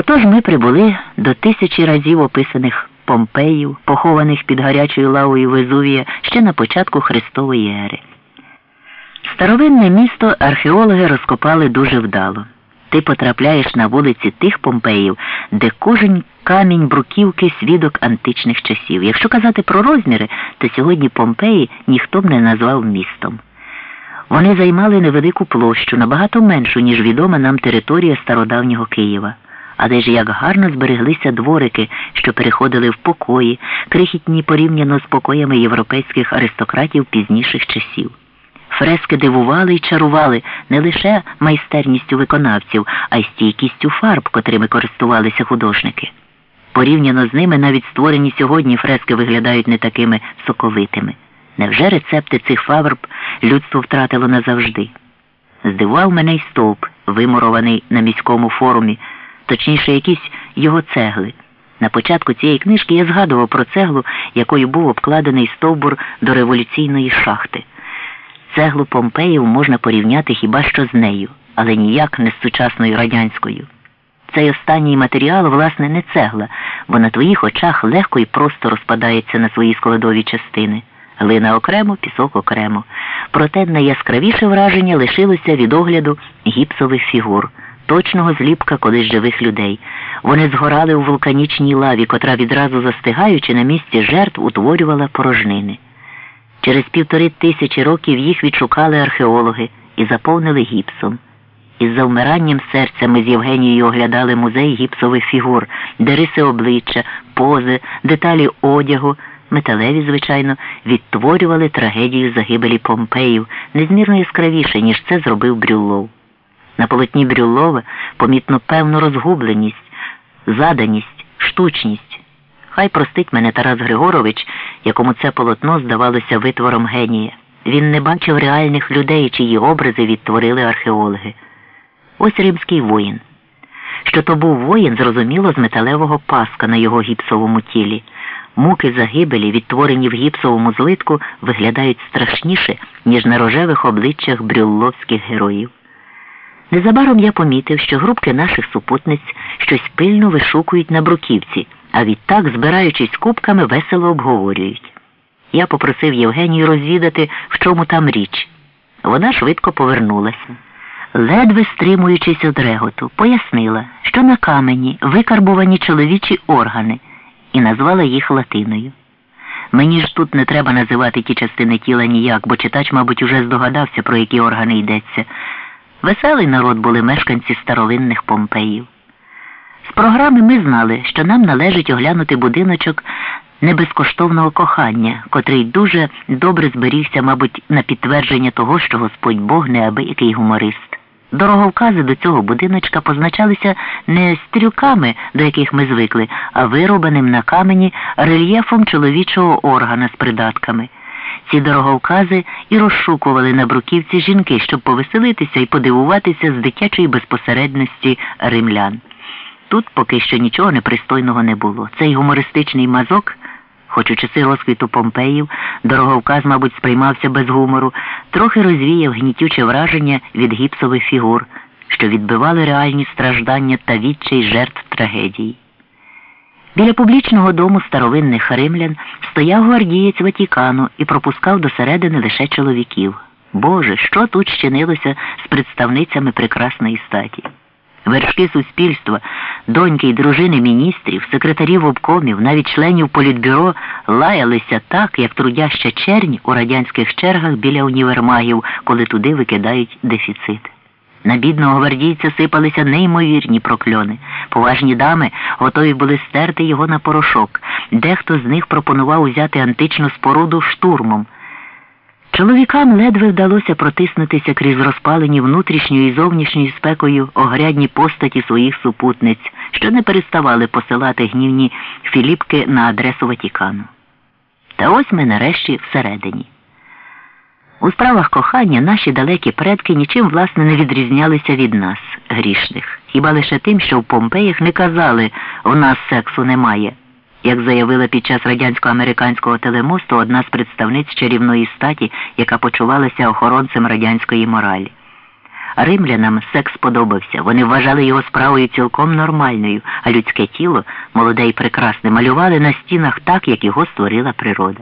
Отож ми прибули до тисячі разів описаних Помпеїв, похованих під гарячою лавою Везувія ще на початку Христової ери. Старовинне місто археологи розкопали дуже вдало. Ти потрапляєш на вулиці тих Помпеїв, де кожен камінь бруківки свідок античних часів. Якщо казати про розміри, то сьогодні Помпеї ніхто б не назвав містом. Вони займали невелику площу, набагато меншу, ніж відома нам територія стародавнього Києва. Але ж як гарно збереглися дворики, що переходили в покої, крихітні порівняно з покоями європейських аристократів пізніших часів. Фрески дивували і чарували не лише майстерністю виконавців, а й стійкістю фарб, котрими користувалися художники. Порівняно з ними навіть створені сьогодні фрески виглядають не такими соковитими. Невже рецепти цих фабрб людство втратило назавжди? Здивував мене й стовп, вимурований на міському форумі, точніше, якісь його цегли. На початку цієї книжки я згадував про цеглу, якою був обкладений стовбур до революційної шахти. Цеглу Помпеїв можна порівняти хіба що з нею, але ніяк не з сучасною радянською. Цей останній матеріал, власне, не цегла, бо на твоїх очах легко і просто розпадається на свої складові частини. Глина окремо, пісок окремо. Проте найяскравіше враження лишилося від огляду гіпсових фігур, точного зліпка колись живих людей. Вони згорали у вулканічній лаві, котра відразу застигаючи на місці жертв утворювала порожнини. Через півтори тисячі років їх відшукали археологи і заповнили гіпсом. Із завмиранням серця ми з Євгенією оглядали музей гіпсових фігур, де риси обличчя, пози, деталі одягу, металеві, звичайно, відтворювали трагедію загибелі Помпеїв незмірно яскравіше, ніж це зробив Брюллов. На полотні Брюллова помітно певну розгубленість, заданість, штучність. Хай простить мене Тарас Григорович, якому це полотно здавалося витвором генія. Він не бачив реальних людей, чиї образи відтворили археологи. Ось римський воїн. Що то був воїн, зрозуміло з металевого паска на його гіпсовому тілі. Муки загибелі, відтворені в гіпсовому злитку, виглядають страшніше, ніж на рожевих обличчях брюлловських героїв. Незабаром я помітив, що групки наших супутниць щось пильно вишукують на бруківці, а відтак, збираючись кубками, весело обговорюють. Я попросив Євгенію розвідати, в чому там річ. Вона швидко повернулася. Ледве стримуючись од реготу, пояснила, що на камені викарбувані чоловічі органи, і назвала їх латиною. Мені ж тут не треба називати ті частини тіла ніяк, бо читач, мабуть, уже здогадався, про які органи йдеться. Веселий народ були мешканці старовинних Помпеїв. З програми ми знали, що нам належить оглянути будиночок небезкоштовного кохання, котрий дуже добре зберігся, мабуть, на підтвердження того, що Господь Бог неабиякий гуморист. Дороговкази до цього будиночка позначалися не стрілками, до яких ми звикли, а виробленим на камені рельєфом чоловічого органа з придатками. Ці дороговкази і розшукували на бруківці жінки, щоб повеселитися і подивуватися з дитячої безпосередності римлян. Тут поки що нічого непристойного не було. Цей гумористичний мазок, хоч у часи розквіту Помпеїв, дороговказ, мабуть, сприймався без гумору, трохи розвіяв гнітюче враження від гіпсових фігур, що відбивали реальні страждання та відчай жертв трагедії. Біля публічного дому старовинних римлян стояв гвардієць Ватікану і пропускав до середини лише чоловіків. Боже, що тут щинилося з представницями прекрасної статі? Вершки суспільства, доньки й дружини міністрів, секретарів обкомів, навіть членів політбюро лаялися так, як трудяща чернь у радянських чергах біля універмагів, коли туди викидають дефіцит. На бідного гвардійця сипалися неймовірні прокльони. Поважні дами готові були стерти його на порошок. Дехто з них пропонував узяти античну споруду штурмом. Чоловікам ледве вдалося протиснутися крізь розпалені внутрішньою і зовнішньою спекою огрядні постаті своїх супутниць, що не переставали посилати гнівні філіпки на адресу Ватікану. Та ось ми нарешті всередині. У справах кохання наші далекі предки нічим власне не відрізнялися від нас, грішних, хіба лише тим, що в Помпеях не казали у нас сексу немає. Як заявила під час радянсько-американського телемосту одна з представниць чарівної статі, яка почувалася охоронцем радянської моралі. Римлянам секс подобався. Вони вважали його справою цілком нормальною, а людське тіло, молоде і прекрасне, малювали на стінах так, як його створила природа.